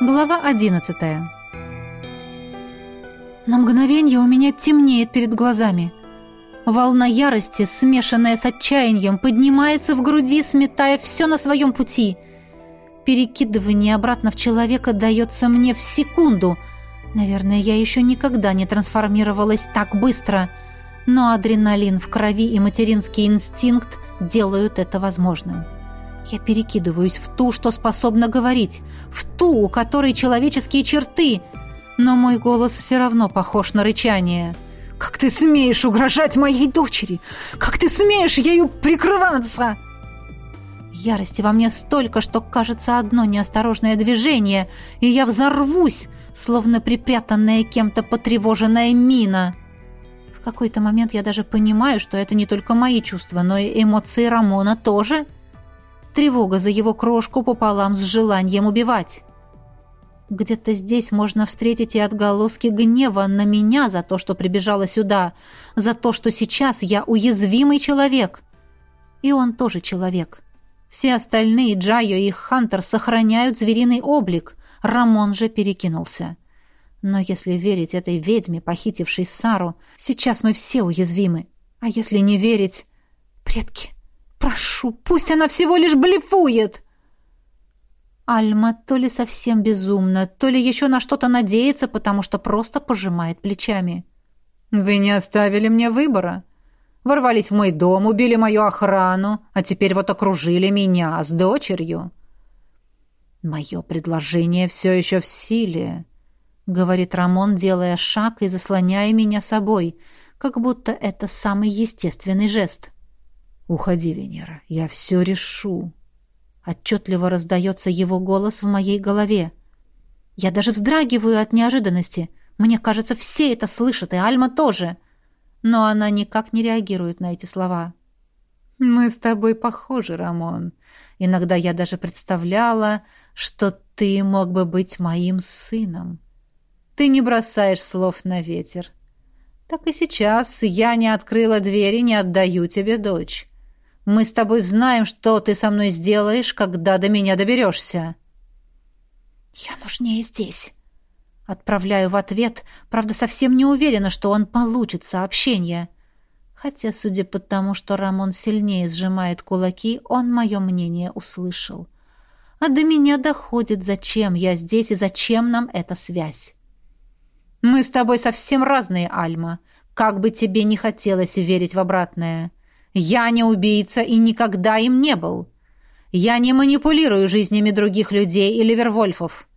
Глава одиннадцатая. На мгновение у меня темнеет перед глазами. Волна ярости, смешанная с отчаянием, поднимается в груди, сметая все на своем пути. Перекидывание обратно в человека дается мне в секунду. Наверное, я еще никогда не трансформировалась так быстро. Но адреналин в крови и материнский инстинкт делают это возможным. Я перекидываюсь в ту, что способна говорить, в ту, у которой человеческие черты, но мой голос все равно похож на рычание. «Как ты смеешь угрожать моей дочери? Как ты смеешь ею прикрываться?» Ярости во мне столько, что кажется одно неосторожное движение, и я взорвусь, словно припрятанная кем-то потревоженная мина. В какой-то момент я даже понимаю, что это не только мои чувства, но и эмоции Рамона тоже — Тревога за его крошку пополам с желанием убивать. Где-то здесь можно встретить и отголоски гнева на меня за то, что прибежала сюда, за то, что сейчас я уязвимый человек. И он тоже человек. Все остальные, Джайо и Хантер, сохраняют звериный облик. Рамон же перекинулся. Но если верить этой ведьме, похитившей Сару, сейчас мы все уязвимы. А если не верить... Предки, Прошу, пусть она всего лишь блефует!» Альма то ли совсем безумна, то ли еще на что-то надеется, потому что просто пожимает плечами. «Вы не оставили мне выбора. Ворвались в мой дом, убили мою охрану, а теперь вот окружили меня с дочерью». «Мое предложение все еще в силе», — говорит Рамон, делая шаг и заслоняя меня собой, как будто это самый естественный жест. «Уходи, Венера, я все решу». Отчетливо раздается его голос в моей голове. Я даже вздрагиваю от неожиданности. Мне кажется, все это слышат, и Альма тоже. Но она никак не реагирует на эти слова. «Мы с тобой похожи, Рамон. Иногда я даже представляла, что ты мог бы быть моим сыном. Ты не бросаешь слов на ветер. Так и сейчас я не открыла двери, не отдаю тебе дочь. Мы с тобой знаем, что ты со мной сделаешь, когда до меня доберешься». «Я нужнее здесь». Отправляю в ответ, правда, совсем не уверена, что он получит сообщение. Хотя, судя по тому, что Рамон сильнее сжимает кулаки, он мое мнение услышал. А до меня доходит, зачем я здесь и зачем нам эта связь. «Мы с тобой совсем разные, Альма. Как бы тебе не хотелось верить в обратное». Я не убийца и никогда им не был. Я не манипулирую жизнями других людей или вервольфов.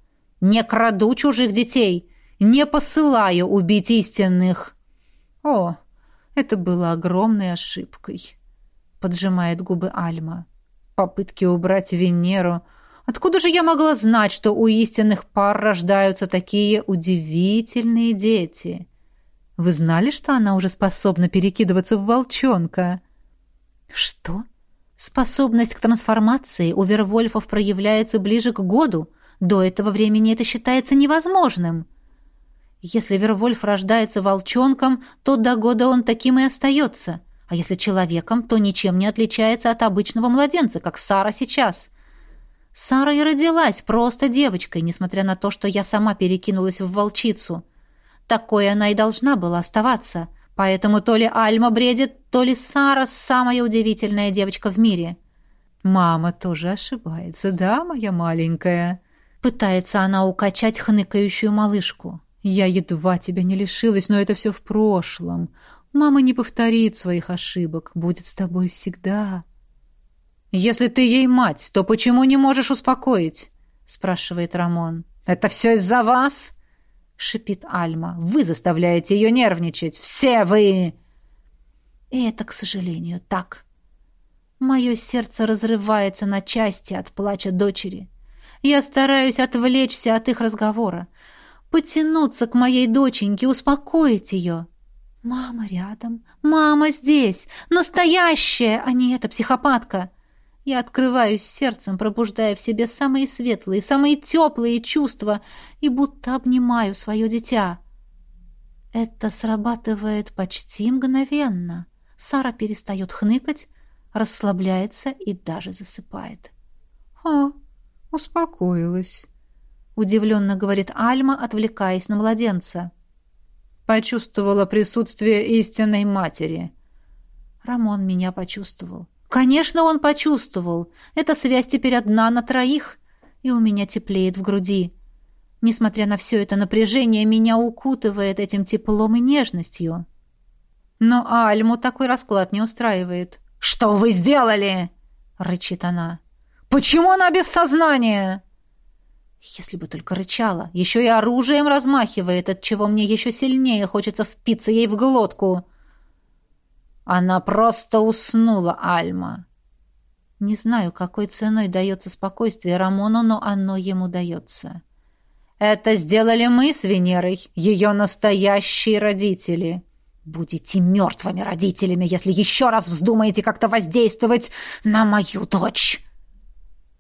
Не краду чужих детей. Не посылаю убить истинных. О, это было огромной ошибкой. Поджимает губы Альма. Попытки убрать Венеру. Откуда же я могла знать, что у истинных пар рождаются такие удивительные дети? Вы знали, что она уже способна перекидываться в волчонка? Что? Способность к трансформации у Вервольфов проявляется ближе к году. До этого времени это считается невозможным. Если Вервольф рождается волчонком, то до года он таким и остается. А если человеком, то ничем не отличается от обычного младенца, как Сара сейчас. Сара и родилась просто девочкой, несмотря на то, что я сама перекинулась в волчицу. Такой она и должна была оставаться. Поэтому то ли Альма бредит, то ли Сара самая удивительная девочка в мире. Мама тоже ошибается, да, моя маленькая? Пытается она укачать хныкающую малышку. Я едва тебя не лишилась, но это все в прошлом. Мама не повторит своих ошибок, будет с тобой всегда. Если ты ей мать, то почему не можешь успокоить? спрашивает Рамон. Это все из-за вас? — шипит Альма. «Вы заставляете ее нервничать! Все вы!» И это, к сожалению, так. Мое сердце разрывается на части от плача дочери. Я стараюсь отвлечься от их разговора, потянуться к моей доченьке, успокоить ее. Мама рядом, мама здесь, настоящая, а не эта психопатка. Я открываюсь сердцем, пробуждая в себе самые светлые, самые теплые чувства и будто обнимаю свое дитя. Это срабатывает почти мгновенно. Сара перестает хныкать, расслабляется и даже засыпает. «О, успокоилась», удивленно говорит Альма, отвлекаясь на младенца. Почувствовала присутствие истинной матери. Рамон меня почувствовал. Конечно, он почувствовал. Эта связь теперь одна на троих, и у меня теплеет в груди. Несмотря на все это напряжение, меня укутывает этим теплом и нежностью. Но Альму такой расклад не устраивает. «Что вы сделали?» — рычит она. «Почему она без сознания?» Если бы только рычала, еще и оружием размахивает, от чего мне еще сильнее хочется впиться ей в глотку. Она просто уснула, Альма. Не знаю, какой ценой дается спокойствие Рамону, но оно ему дается. Это сделали мы с Венерой, ее настоящие родители. Будете мертвыми родителями, если еще раз вздумаете как-то воздействовать на мою дочь.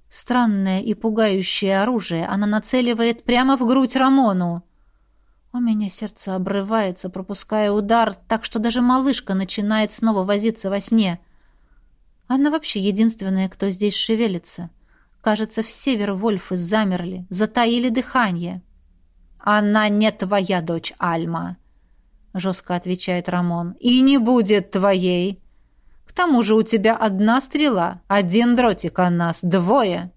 Странное и пугающее оружие она нацеливает прямо в грудь Рамону. У меня сердце обрывается, пропуская удар, так что даже малышка начинает снова возиться во сне. Она вообще единственная, кто здесь шевелится. Кажется, все Вервольфы замерли, затаили дыхание. «Она не твоя дочь, Альма», — жестко отвечает Рамон. «И не будет твоей тому же у тебя одна стрела, один дротик, а нас двое».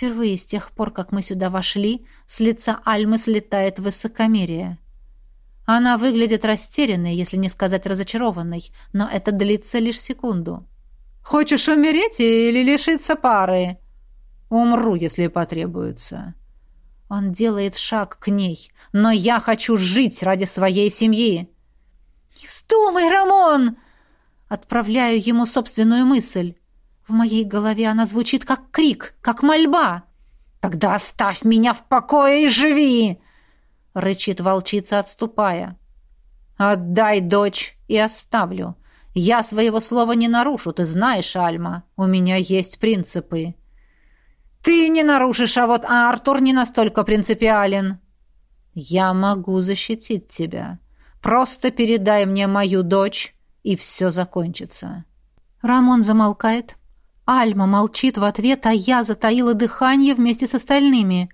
Впервые с тех пор, как мы сюда вошли, с лица Альмы слетает высокомерие. Она выглядит растерянной, если не сказать разочарованной, но это длится лишь секунду. «Хочешь умереть или лишиться пары?» «Умру, если потребуется». Он делает шаг к ней. «Но я хочу жить ради своей семьи!» «Не вздумай, Рамон!» Отправляю ему собственную мысль. В моей голове она звучит как крик, как мольба. «Тогда оставь меня в покое и живи!» — рычит волчица, отступая. «Отдай дочь и оставлю. Я своего слова не нарушу, ты знаешь, Альма. У меня есть принципы». «Ты не нарушишь, а вот Артур не настолько принципиален». «Я могу защитить тебя. Просто передай мне мою дочь, и все закончится. Рамон замолкает. Альма молчит в ответ, а я затаила дыхание вместе с остальными.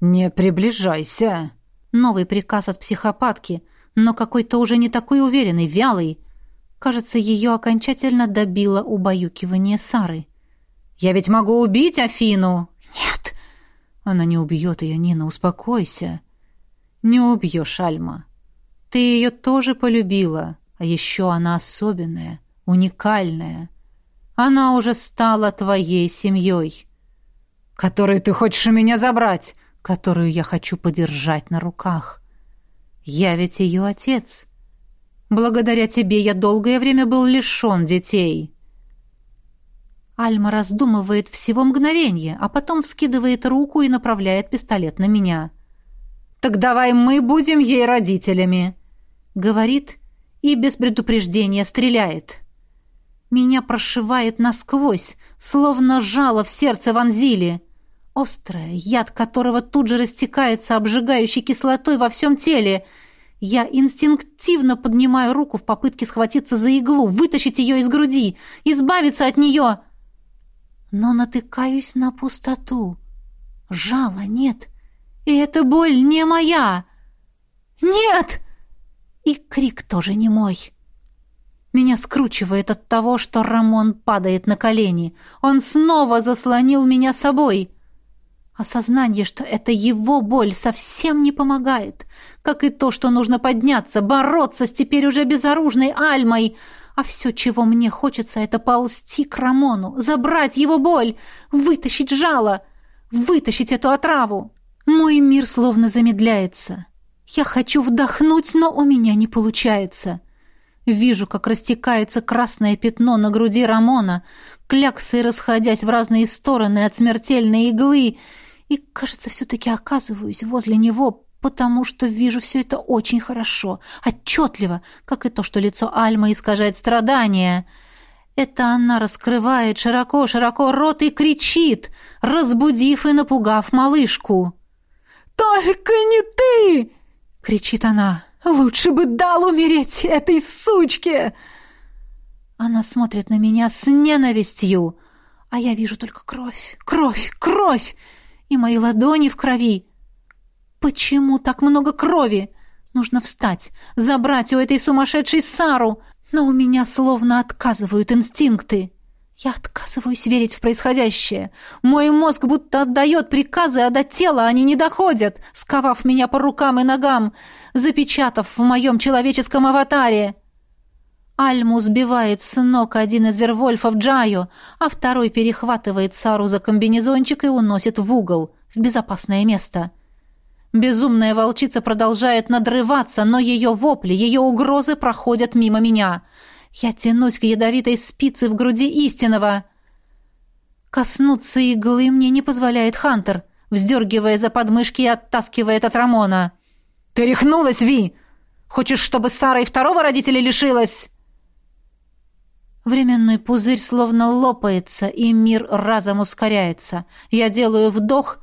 «Не приближайся!» Новый приказ от психопатки, но какой-то уже не такой уверенный, вялый. Кажется, ее окончательно добило убаюкивание Сары. «Я ведь могу убить Афину!» «Нет!» «Она не убьет ее, Нина, успокойся!» «Не убьешь, Альма. Ты ее тоже полюбила. А еще она особенная, уникальная. Она уже стала твоей семьей, которую ты хочешь у меня забрать, которую я хочу подержать на руках. Я ведь ее отец. Благодаря тебе я долгое время был лишен детей». Альма раздумывает всего мгновение, а потом вскидывает руку и направляет пистолет на меня. «Так давай мы будем ей родителями», — говорит и без предупреждения стреляет. Меня прошивает насквозь, словно жало в сердце вонзили. Острое, яд которого тут же растекается обжигающей кислотой во всем теле. Я инстинктивно поднимаю руку в попытке схватиться за иглу, вытащить ее из груди, избавиться от нее. Но натыкаюсь на пустоту. Жала нет. И эта боль не моя. «Нет!» И крик тоже не мой. Меня скручивает от того, что Рамон падает на колени. Он снова заслонил меня собой. Осознание, что это его боль, совсем не помогает. Как и то, что нужно подняться, бороться с теперь уже безоружной Альмой. А все, чего мне хочется, это ползти к Рамону, забрать его боль, вытащить жало, вытащить эту отраву. Мой мир словно замедляется. Я хочу вдохнуть, но у меня не получается. Вижу, как растекается красное пятно на груди Рамона, кляксы расходясь в разные стороны от смертельной иглы, и, кажется, все-таки оказываюсь возле него, потому что вижу все это очень хорошо, отчетливо, как и то, что лицо Альмы искажает страдания. Это она раскрывает широко-широко рот и кричит, разбудив и напугав малышку. «Только не ты!» кричит она. «Лучше бы дал умереть этой сучке!» Она смотрит на меня с ненавистью, а я вижу только кровь, кровь, кровь! и мои ладони в крови. Почему так много крови? Нужно встать, забрать у этой сумасшедшей Сару, но у меня словно отказывают инстинкты. Я отказываюсь верить в происходящее. Мой мозг будто отдает приказы, а до тела они не доходят, сковав меня по рукам и ногам, запечатав в моем человеческом аватаре. Альму сбивает с ног один из вервольфов Джаю, а второй перехватывает Сару за комбинезончик и уносит в угол, в безопасное место. Безумная волчица продолжает надрываться, но ее вопли, ее угрозы проходят мимо меня. Я тянусь к ядовитой спице в груди истинного. Коснуться иглы мне не позволяет Хантер, вздергивая за подмышки и оттаскивает от Рамона. «Ты рехнулась, Ви! Хочешь, чтобы Сара и второго родителя лишилась?» Временной пузырь словно лопается, и мир разом ускоряется. Я делаю вдох,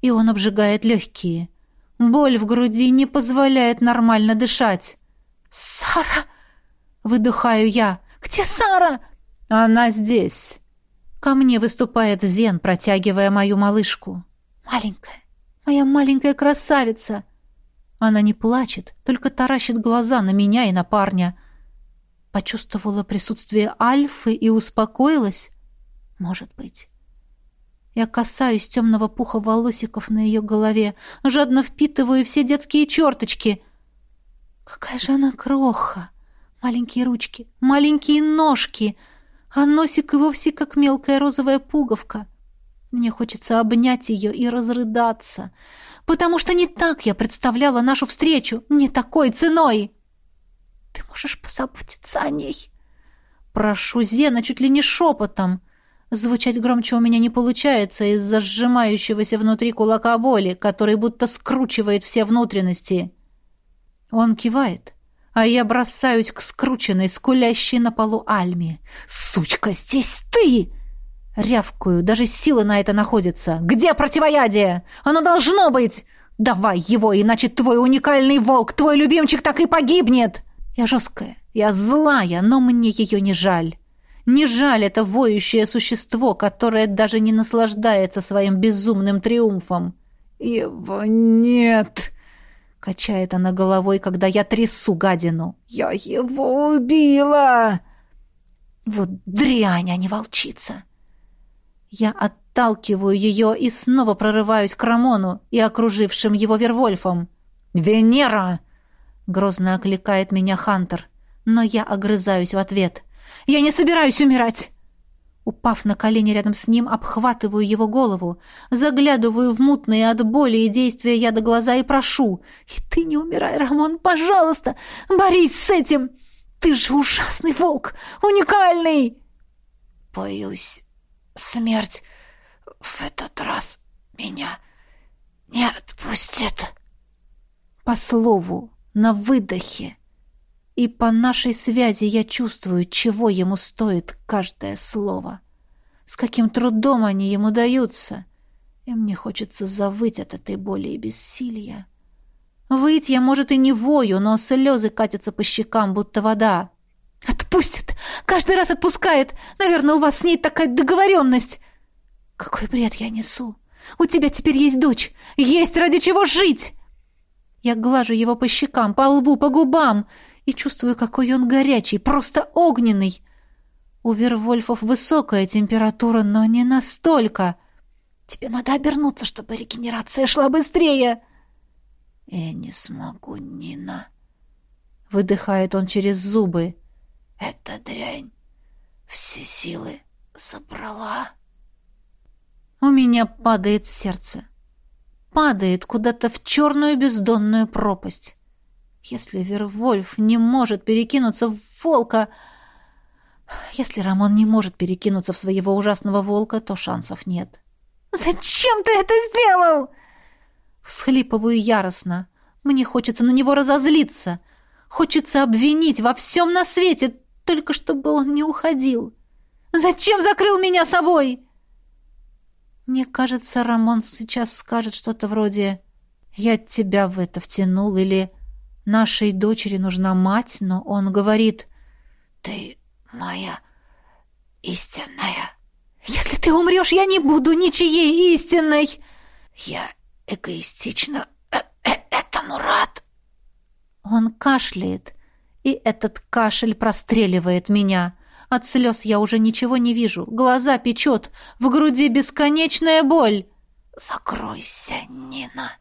и он обжигает легкие. Боль в груди не позволяет нормально дышать. «Сара!» — выдыхаю я. «Где Сара?» «Она здесь!» Ко мне выступает Зен, протягивая мою малышку. «Маленькая, моя маленькая красавица!» Она не плачет, только таращит глаза на меня и на парня — Почувствовала присутствие Альфы и успокоилась? Может быть. Я касаюсь темного пуха волосиков на ее голове, жадно впитываю все детские черточки. Какая же она кроха! Маленькие ручки, маленькие ножки, а носик и вовсе как мелкая розовая пуговка. Мне хочется обнять ее и разрыдаться, потому что не так я представляла нашу встречу, не такой ценой. Ты можешь позаботиться о ней. Прошу Зена чуть ли не шепотом. Звучать громче у меня не получается из-за сжимающегося внутри кулака боли, который будто скручивает все внутренности. Он кивает, а я бросаюсь к скрученной, скулящей на полу Альме. «Сучка, здесь ты!» Рявкую, даже силы на это находятся. «Где противоядие? Оно должно быть! Давай его, иначе твой уникальный волк, твой любимчик так и погибнет!» Я жесткая, я злая, но мне ее не жаль. Не жаль это воющее существо, которое даже не наслаждается своим безумным триумфом. «Его нет!» — качает она головой, когда я трясу гадину. «Я его убила!» «Вот дрянь, а не волчица!» Я отталкиваю ее и снова прорываюсь к Рамону и окружившим его Вервольфам. «Венера!» Грозно окликает меня Хантер, но я огрызаюсь в ответ. «Я не собираюсь умирать!» Упав на колени рядом с ним, обхватываю его голову, заглядываю в мутные от боли и действия яда глаза и прошу. «И ты не умирай, Рамон, пожалуйста! Борись с этим! Ты же ужасный волк! Уникальный!» «Боюсь, смерть в этот раз меня не отпустит». По слову, на выдохе. И по нашей связи я чувствую, чего ему стоит каждое слово. С каким трудом они ему даются. И мне хочется завыть от этой боли и бессилия. Выть я, может, и не вою, но слезы катятся по щекам, будто вода. «Отпустит! Каждый раз отпускает! Наверное, у вас с ней такая договоренность!» «Какой бред я несу! У тебя теперь есть дочь! Есть ради чего жить!» Я глажу его по щекам, по лбу, по губам и чувствую, какой он горячий, просто огненный. У Вервольфов высокая температура, но не настолько. Тебе надо обернуться, чтобы регенерация шла быстрее. Я не смогу, Нина. Выдыхает он через зубы. Эта дрянь все силы забрала. У меня падает сердце падает куда-то в черную бездонную пропасть. Если Вервольф не может перекинуться в волка... Если Рамон не может перекинуться в своего ужасного волка, то шансов нет. «Зачем ты это сделал?» Всхлипываю яростно. Мне хочется на него разозлиться. Хочется обвинить во всем на свете, только чтобы он не уходил. «Зачем закрыл меня собой?» Мне кажется, Рамон сейчас скажет что-то вроде «Я тебя в это втянул» или «Нашей дочери нужна мать», но он говорит «Ты моя истинная». «Если ты умрешь, я не буду ничьей истинной!» Я эгоистично э -э этому рад. Он кашляет, и этот кашель простреливает меня. От слез я уже ничего не вижу. Глаза печет, в груди бесконечная боль. «Закройся, Нина!»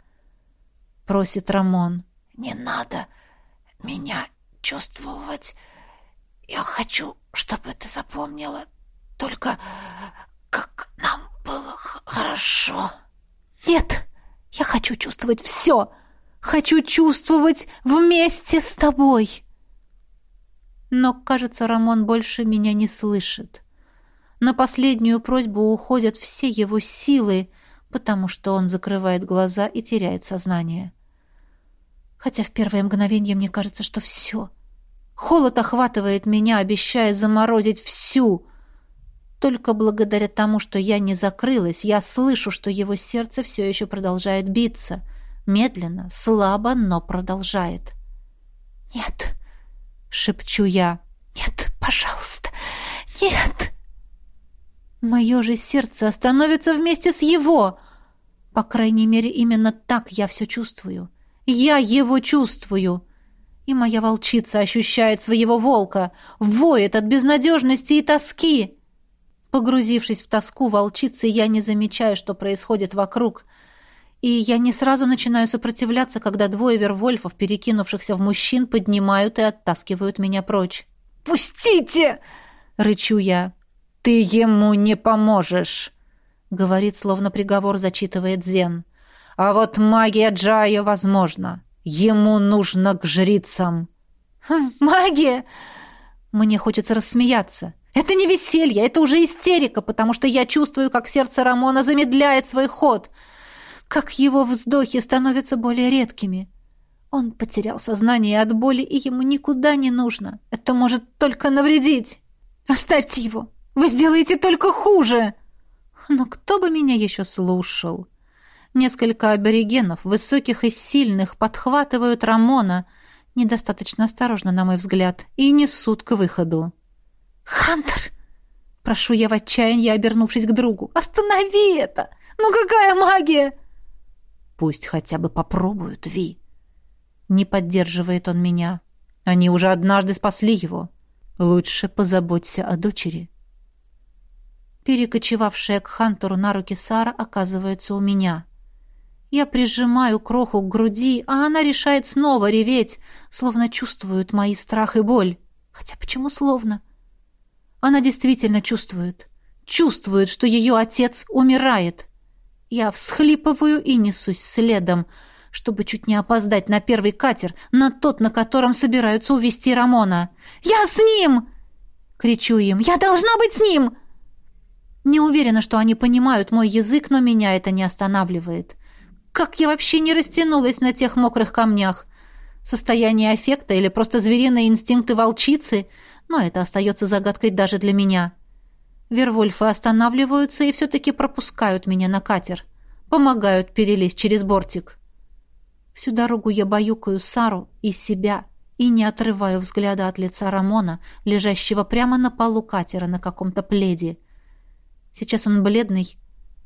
— просит Рамон. «Не надо меня чувствовать. Я хочу, чтобы ты запомнила только, как нам было хорошо». «Нет, я хочу чувствовать все. Хочу чувствовать вместе с тобой». Но, кажется, Рамон больше меня не слышит. На последнюю просьбу уходят все его силы, потому что он закрывает глаза и теряет сознание. Хотя в первое мгновение мне кажется, что все. Холод охватывает меня, обещая заморозить всю. Только благодаря тому, что я не закрылась, я слышу, что его сердце все еще продолжает биться. Медленно, слабо, но продолжает. «Нет!» — шепчу я. «Нет, пожалуйста, нет!» Мое же сердце остановится вместе с его. По крайней мере, именно так я все чувствую. Я его чувствую. И моя волчица ощущает своего волка, воет от безнадежности и тоски. Погрузившись в тоску волчицы, я не замечаю, что происходит вокруг. И я не сразу начинаю сопротивляться, когда двое вервольфов, перекинувшихся в мужчин, поднимают и оттаскивают меня прочь. «Пустите!» — рычу я. «Ты ему не поможешь!» — говорит, словно приговор зачитывает Зен. А вот магия Джая возможна. Ему нужно к жрицам. Хм, магия? Мне хочется рассмеяться. Это не веселье, это уже истерика, потому что я чувствую, как сердце Рамона замедляет свой ход, как его вздохи становятся более редкими. Он потерял сознание от боли, и ему никуда не нужно. Это может только навредить. Оставьте его. Вы сделаете только хуже. Но кто бы меня еще слушал? Несколько аборигенов, высоких и сильных, подхватывают Рамона, недостаточно осторожно, на мой взгляд, и несут к выходу. «Хантер!» Прошу я в отчаянии, обернувшись к другу. «Останови это! Ну какая магия!» «Пусть хотя бы попробуют, Ви!» Не поддерживает он меня. Они уже однажды спасли его. Лучше позаботься о дочери. Перекочевавшая к Хантеру на руки Сара оказывается у меня. Я прижимаю кроху к груди, а она решает снова реветь, словно чувствует мои страх и боль. Хотя почему словно? Она действительно чувствует. Чувствует, что ее отец умирает. Я всхлипываю и несусь следом, чтобы чуть не опоздать на первый катер, на тот, на котором собираются увезти Рамона. «Я с ним!» — кричу им. «Я должна быть с ним!» Не уверена, что они понимают мой язык, но меня это не останавливает. Как я вообще не растянулась на тех мокрых камнях? Состояние аффекта или просто звериные инстинкты волчицы? Но это остается загадкой даже для меня. Вервольфы останавливаются и все-таки пропускают меня на катер. Помогают перелезть через бортик. Всю дорогу я баюкаю Сару и себя и не отрываю взгляда от лица Рамона, лежащего прямо на полу катера на каком-то пледе. Сейчас он бледный.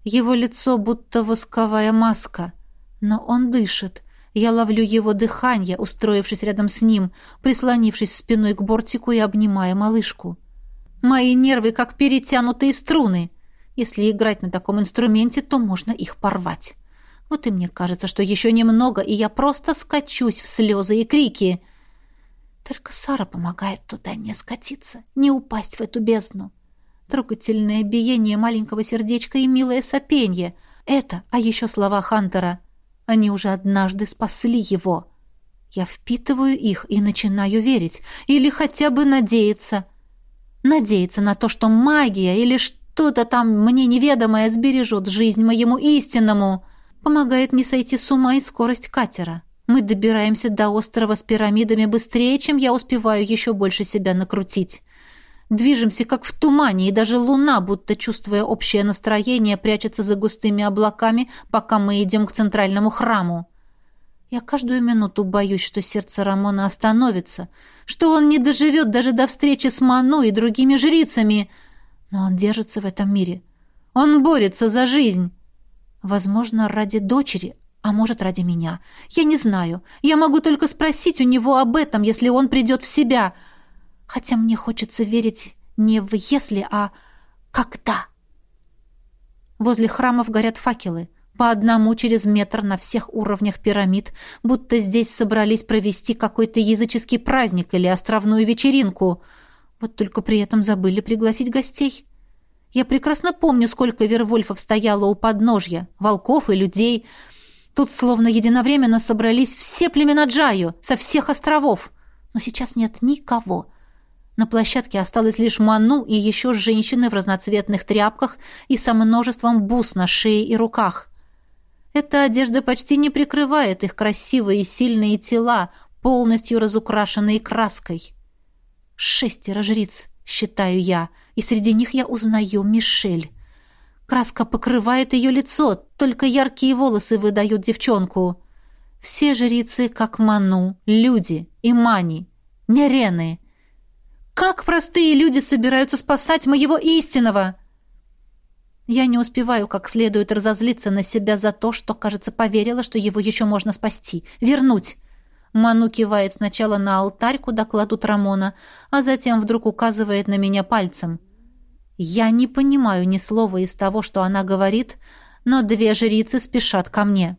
Его лицо будто восковая маска — но он дышит. Я ловлю его дыхание, устроившись рядом с ним, прислонившись спиной к бортику и обнимая малышку. Мои нервы как перетянутые струны. Если играть на таком инструменте, то можно их порвать. Вот и мне кажется, что еще немного, и я просто скачусь в слезы и крики. Только Сара помогает туда не скатиться, не упасть в эту бездну. Трогательное биение маленького сердечка и милое сопенье. Это, а еще слова Хантера — они уже однажды спасли его. Я впитываю их и начинаю верить. Или хотя бы надеяться. Надеяться на то, что магия или что-то там мне неведомое сбережет жизнь моему истинному. Помогает не сойти с ума и скорость катера. Мы добираемся до острова с пирамидами быстрее, чем я успеваю еще больше себя накрутить. Движемся как в тумане, и даже луна, будто чувствуя общее настроение, прячется за густыми облаками, пока мы идем к центральному храму. Я каждую минуту боюсь, что сердце Рамона остановится, что он не доживет даже до встречи с Ману и другими жрицами. Но он держится в этом мире. Он борется за жизнь. Возможно, ради дочери, а может, ради меня. Я не знаю. Я могу только спросить у него об этом, если он придет в себя. Хотя мне хочется верить не в «если», а «когда». Возле храмов горят факелы. По одному через метр на всех уровнях пирамид, будто здесь собрались провести какой-то языческий праздник или островную вечеринку. Вот только при этом забыли пригласить гостей. Я прекрасно помню, сколько вервольфов стояло у подножья, волков и людей. Тут словно единовременно собрались все племена Джаю со всех островов. Но сейчас нет никого. На площадке осталось лишь Ману и еще женщины в разноцветных тряпках и со множеством бус на шее и руках. Эта одежда почти не прикрывает их красивые и сильные тела, полностью разукрашенные краской. Шестеро жриц, считаю я, и среди них я узнаю Мишель. Краска покрывает ее лицо, только яркие волосы выдают девчонку. Все жрицы, как Ману, люди, Имани, Нерены. Как простые люди собираются спасать моего истинного? Я не успеваю как следует разозлиться на себя за то, что, кажется, поверила, что его еще можно спасти. Вернуть. Ману кивает сначала на алтарь, куда кладут Рамона, а затем вдруг указывает на меня пальцем. Я не понимаю ни слова из того, что она говорит, но две жрицы спешат ко мне.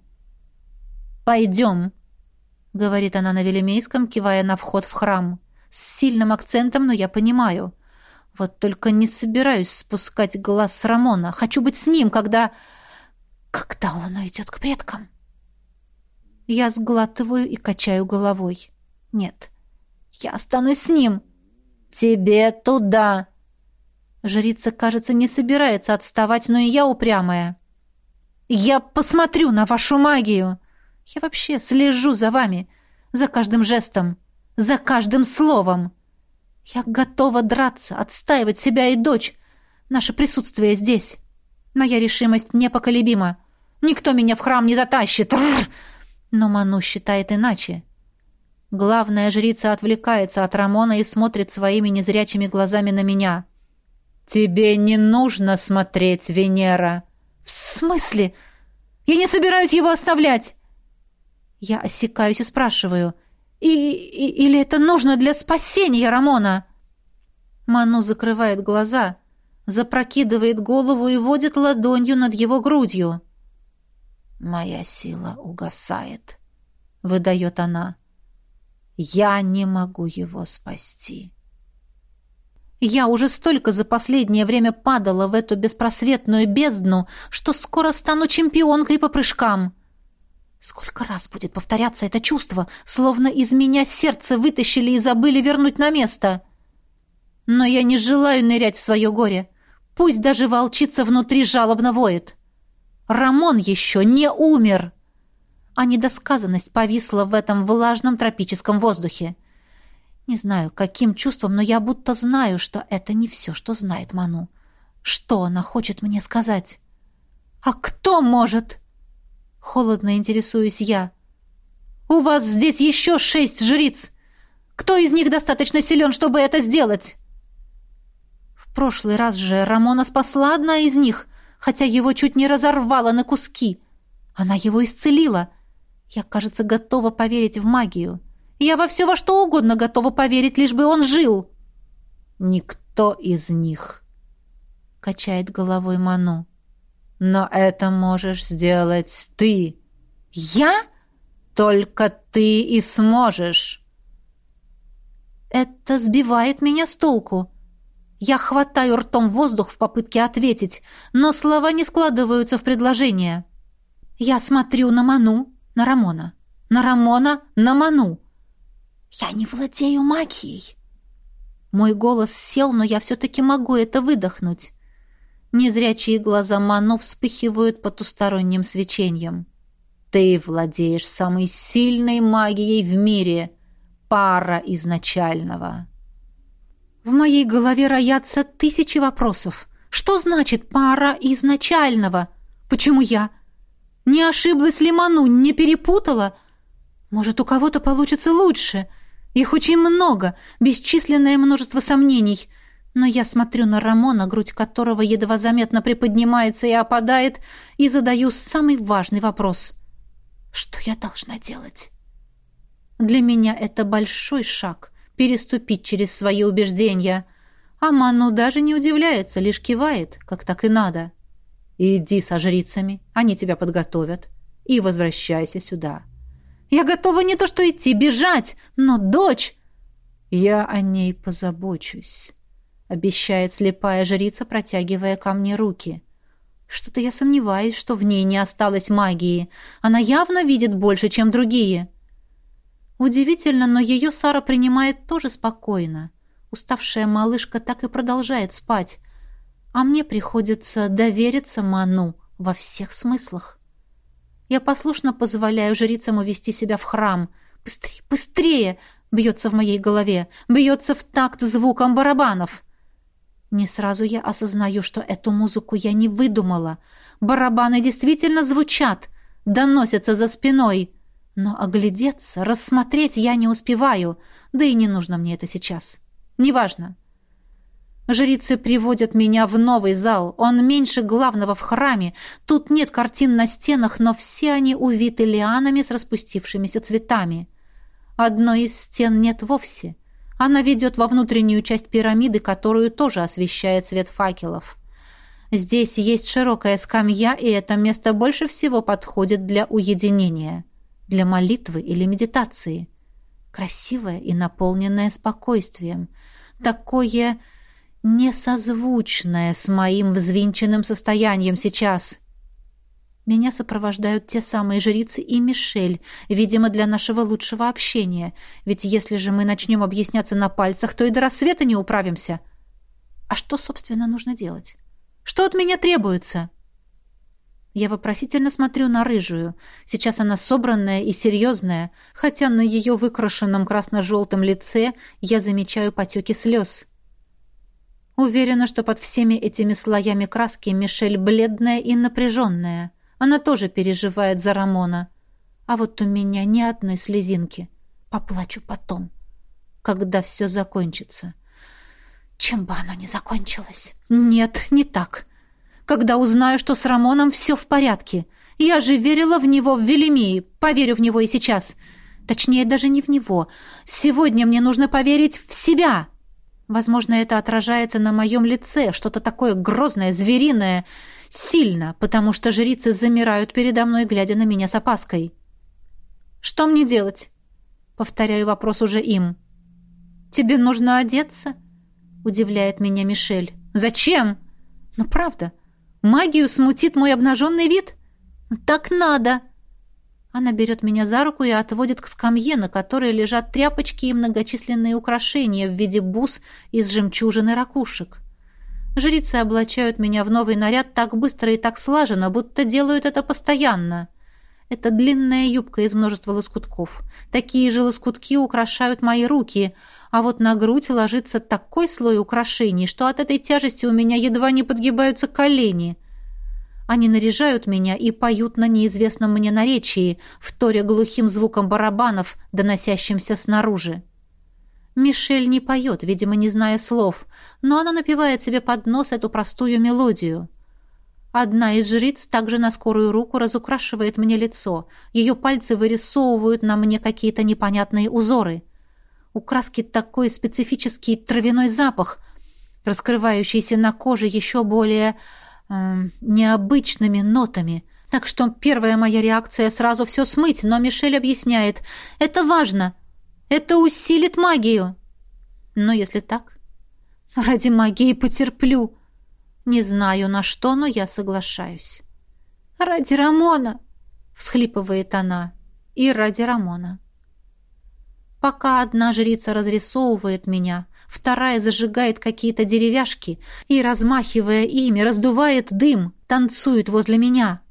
«Пойдем», — говорит она на Велимейском, кивая на вход в храм. С сильным акцентом, но я понимаю. Вот только не собираюсь спускать глаз с Рамона. Хочу быть с ним, когда... Когда он уйдет к предкам. Я сглатываю и качаю головой. Нет, я останусь с ним. Тебе туда. Жрица, кажется, не собирается отставать, но и я упрямая. Я посмотрю на вашу магию. Я вообще слежу за вами, за каждым жестом, за каждым словом. Я готова драться, отстаивать себя и дочь. Наше присутствие здесь. Моя решимость непоколебима. Никто меня в храм не затащит. Рррр! Но Ману считает иначе. Главная жрица отвлекается от Рамона и смотрит своими незрячими глазами на меня. «Тебе не нужно смотреть, Венера!» «В смысле? Я не собираюсь его оставлять!» Я осекаюсь и спрашиваю. И, и, или это нужно для спасения Рамона? Ману закрывает глаза, запрокидывает голову и водит ладонью над его грудью. «Моя сила угасает», — выдает она. «Я не могу его спасти». Я уже столько за последнее время падала в эту беспросветную бездну, что скоро стану чемпионкой по прыжкам. Сколько раз будет повторяться это чувство, словно из меня сердце вытащили и забыли вернуть на место? Но я не желаю нырять в свое горе. Пусть даже волчица внутри жалобно воет. Рамон еще не умер. А недосказанность повисла в этом влажном тропическом воздухе. Не знаю, каким чувством, но я будто знаю, что это не все, что знает Ману. Что она хочет мне сказать? А кто может? Холодно интересуюсь я. «У вас здесь еще шесть жриц! Кто из них достаточно силен, чтобы это сделать?» В прошлый раз же Рамона спасла одна из них, хотя его чуть не разорвала на куски. Она его исцелила. Я, кажется, готова поверить в магию. Я во все во что угодно готова поверить, лишь бы он жил. «Никто из них», — качает головой Ману. Но это можешь сделать ты. Я? Только ты и сможешь. Это сбивает меня с толку. Я хватаю ртом воздух в попытке ответить, но слова не складываются в предложение. Я смотрю на Ману, на Рамона. На Рамона, на Ману. Я не владею магией. Мой голос сел, но я все-таки могу это выдохнуть. Незрячие глаза Ману вспыхивают потусторонним свечением. «Ты владеешь самой сильной магией в мире, пара изначального». В моей голове роятся тысячи вопросов. Что значит пара изначального? Почему я? Не ошиблась ли Ману, не перепутала? Может, у кого-то получится лучше? Их очень много, бесчисленное множество сомнений — Но я смотрю на Рамона, грудь которого едва заметно приподнимается и опадает, и задаю самый важный вопрос. Что я должна делать? Для меня это большой шаг — переступить через свои убеждения. А Ману даже не удивляется, лишь кивает, как так и надо. Иди со жрицами, они тебя подготовят, и возвращайся сюда. Я готова не то что идти, бежать, но дочь... Я о ней позабочусь обещает слепая жрица, протягивая ко мне руки. Что-то я сомневаюсь, что в ней не осталось магии. Она явно видит больше, чем другие. Удивительно, но ее Сара принимает тоже спокойно. Уставшая малышка так и продолжает спать. А мне приходится довериться Ману во всех смыслах. Я послушно позволяю жрицам увести себя в храм. «Быстрее, быстрее!» — бьется в моей голове. Бьется в такт звуком барабанов. Не сразу я осознаю, что эту музыку я не выдумала. Барабаны действительно звучат, доносятся за спиной. Но оглядеться, рассмотреть я не успеваю, да и не нужно мне это сейчас. Неважно. Жрицы приводят меня в новый зал. Он меньше главного в храме. Тут нет картин на стенах, но все они увиты лианами с распустившимися цветами. Одной из стен нет вовсе. Она ведет во внутреннюю часть пирамиды, которую тоже освещает свет факелов. Здесь есть широкая скамья, и это место больше всего подходит для уединения, для молитвы или медитации. Красивое и наполненное спокойствием. Такое несозвучное с моим взвинченным состоянием сейчас. Меня сопровождают те самые жрицы и Мишель, видимо, для нашего лучшего общения. Ведь если же мы начнем объясняться на пальцах, то и до рассвета не управимся. А что, собственно, нужно делать? Что от меня требуется?» Я вопросительно смотрю на рыжую. Сейчас она собранная и серьезная, хотя на ее выкрашенном красно-желтом лице я замечаю потеки слез. Уверена, что под всеми этими слоями краски Мишель бледная и напряженная. Она тоже переживает за Рамона. А вот у меня ни одной слезинки. Поплачу потом, когда все закончится. Чем бы оно ни закончилось. Нет, не так. Когда узнаю, что с Рамоном все в порядке. Я же верила в него в Велимии, поверю в него и сейчас. Точнее, даже не в него. Сегодня мне нужно поверить в себя. Возможно, это отражается на моем лице, что-то такое грозное, звериное, Сильно, потому что жрицы замирают передо мной, глядя на меня с опаской. «Что мне делать?» Повторяю вопрос уже им. «Тебе нужно одеться?» Удивляет меня Мишель. «Зачем?» «Ну, правда. Магию смутит мой обнаженный вид?» «Так надо!» Она берет меня за руку и отводит к скамье, на которой лежат тряпочки и многочисленные украшения в виде бус из жемчужин и ракушек. Жрицы облачают меня в новый наряд так быстро и так слаженно, будто делают это постоянно. Это длинная юбка из множества лоскутков. Такие же лоскутки украшают мои руки, а вот на грудь ложится такой слой украшений, что от этой тяжести у меня едва не подгибаются колени. Они наряжают меня и поют на неизвестном мне наречии, вторя глухим звуком барабанов, доносящимся снаружи. Мишель не поет, видимо, не зная слов, но она напевает себе под нос эту простую мелодию. Одна из жриц также на скорую руку разукрашивает мне лицо. Ее пальцы вырисовывают на мне какие-то непонятные узоры. У краски такой специфический травяной запах, раскрывающийся на коже еще более э, необычными нотами. Так что первая моя реакция сразу все смыть, но Мишель объясняет. «Это важно!» Это усилит магию. Но если так, ради магии потерплю. Не знаю на что, но я соглашаюсь. Ради Рамона, всхлипывает она. И ради Рамона. Пока одна жрица разрисовывает меня, вторая зажигает какие-то деревяшки и, размахивая ими, раздувает дым, танцует возле меня.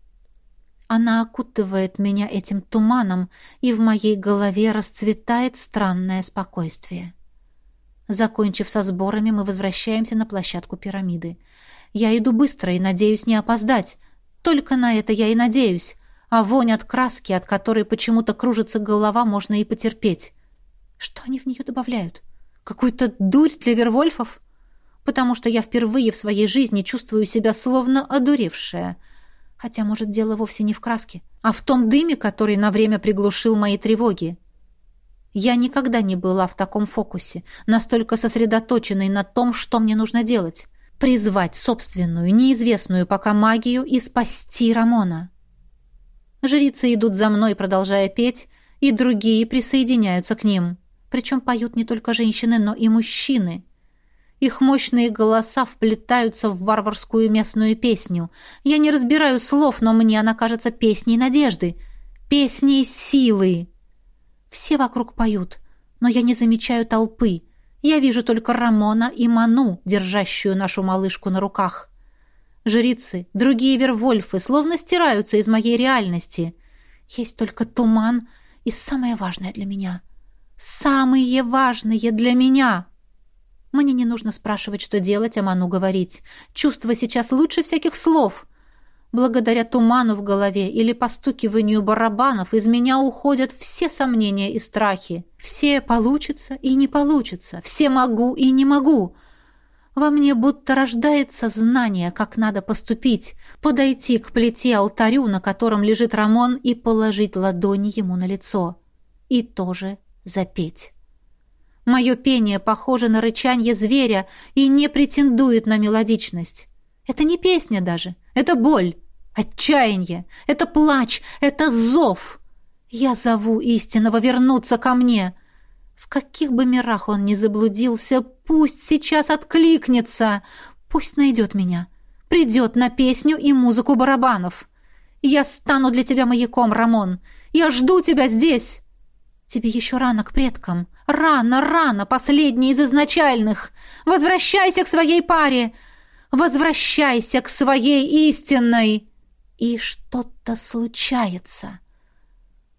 Она окутывает меня этим туманом, и в моей голове расцветает странное спокойствие. Закончив со сборами, мы возвращаемся на площадку пирамиды. Я иду быстро и надеюсь не опоздать. Только на это я и надеюсь. А вонь от краски, от которой почему-то кружится голова, можно и потерпеть. Что они в нее добавляют? Какую-то дурь для вервольфов? потому что я впервые в своей жизни чувствую себя словно одуревшая. Хотя, может, дело вовсе не в краске, а в том дыме, который на время приглушил мои тревоги. Я никогда не была в таком фокусе, настолько сосредоточенной на том, что мне нужно делать. Призвать собственную, неизвестную пока магию и спасти Рамона. Жрицы идут за мной, продолжая петь, и другие присоединяются к ним. Причем поют не только женщины, но и мужчины. Их мощные голоса вплетаются в варварскую местную песню. Я не разбираю слов, но мне она кажется песней надежды, песней силы. Все вокруг поют, но я не замечаю толпы. Я вижу только Рамона и Ману, держащую нашу малышку на руках. Жрицы, другие вервольфы, словно стираются из моей реальности. Есть только туман и самое важное для меня. Самые важные для меня. Мне не нужно спрашивать, что делать, а Ману говорить. Чувство сейчас лучше всяких слов. Благодаря туману в голове или постукиванию барабанов из меня уходят все сомнения и страхи. Все получится и не получится. Все могу и не могу. Во мне будто рождается знание, как надо поступить, подойти к плите алтарю, на котором лежит Рамон, и положить ладони ему на лицо. И тоже запеть. Мое пение похоже на рычание зверя и не претендует на мелодичность. Это не песня даже, это боль, отчаяние, это плач, это зов. Я зову истинного вернуться ко мне. В каких бы мирах он ни заблудился, пусть сейчас откликнется, пусть найдет меня, придет на песню и музыку барабанов. Я стану для тебя маяком, Рамон. Я жду тебя здесь. Тебе еще рано к предкам. Рано, рано, последний из изначальных. Возвращайся к своей паре. Возвращайся к своей истинной. И что-то случается.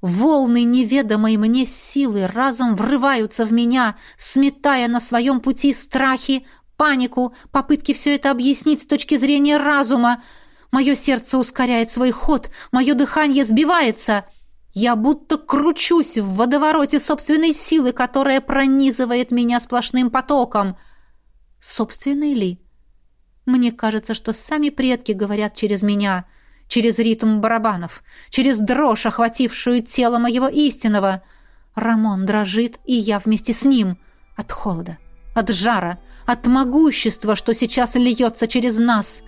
Волны неведомой мне силы разом врываются в меня, сметая на своем пути страхи, панику, попытки все это объяснить с точки зрения разума. Мое сердце ускоряет свой ход, мое дыхание сбивается — я будто кручусь в водовороте собственной силы, которая пронизывает меня сплошным потоком. Собственной ли? Мне кажется, что сами предки говорят через меня, через ритм барабанов, через дрожь, охватившую тело моего истинного. Рамон дрожит, и я вместе с ним. От холода, от жара, от могущества, что сейчас льется через нас.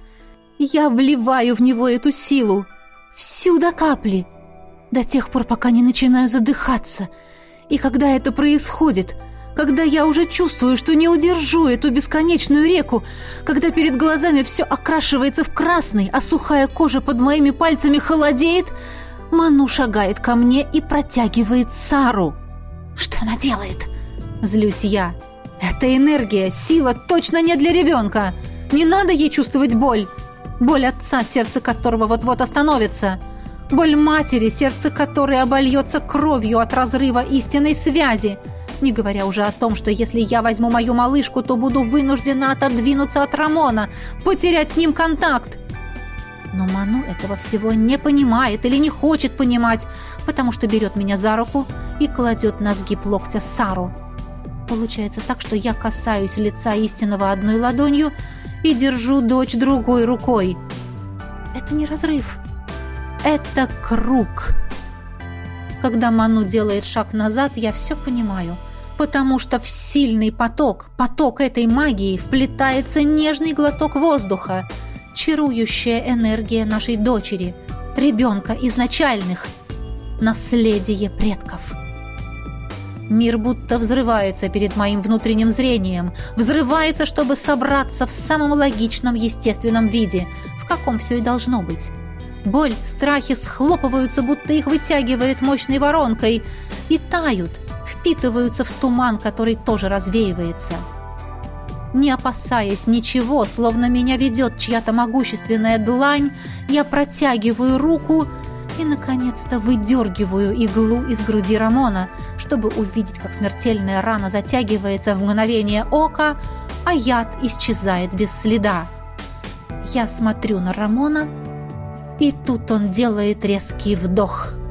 Я вливаю в него эту силу. Всю до капли — до тех пор, пока не начинаю задыхаться. И когда это происходит, когда я уже чувствую, что не удержу эту бесконечную реку, когда перед глазами все окрашивается в красный, а сухая кожа под моими пальцами холодеет, Ману шагает ко мне и протягивает Сару. «Что она делает?» Злюсь я. «Это энергия, сила точно не для ребенка. Не надо ей чувствовать боль. Боль отца, сердце которого вот-вот остановится». Боль матери, сердце которой обольется кровью от разрыва истинной связи. Не говоря уже о том, что если я возьму мою малышку, то буду вынуждена отодвинуться от Рамона, потерять с ним контакт. Но Ману этого всего не понимает или не хочет понимать, потому что берет меня за руку и кладет на сгиб локтя Сару. Получается так, что я касаюсь лица истинного одной ладонью и держу дочь другой рукой. Это не разрыв. Это круг. Когда Ману делает шаг назад, я все понимаю. Потому что в сильный поток, поток этой магии, вплетается нежный глоток воздуха, чарующая энергия нашей дочери, ребенка изначальных, наследие предков. Мир будто взрывается перед моим внутренним зрением, взрывается, чтобы собраться в самом логичном, естественном виде, в каком все и должно быть. Боль, страхи схлопываются, будто их вытягивает мощной воронкой, и тают, впитываются в туман, который тоже развеивается. Не опасаясь ничего, словно меня ведет чья-то могущественная длань, я протягиваю руку и, наконец-то, выдергиваю иглу из груди Рамона, чтобы увидеть, как смертельная рана затягивается в мгновение ока, а яд исчезает без следа. Я смотрю на Рамона и тут он делает резкий вдох –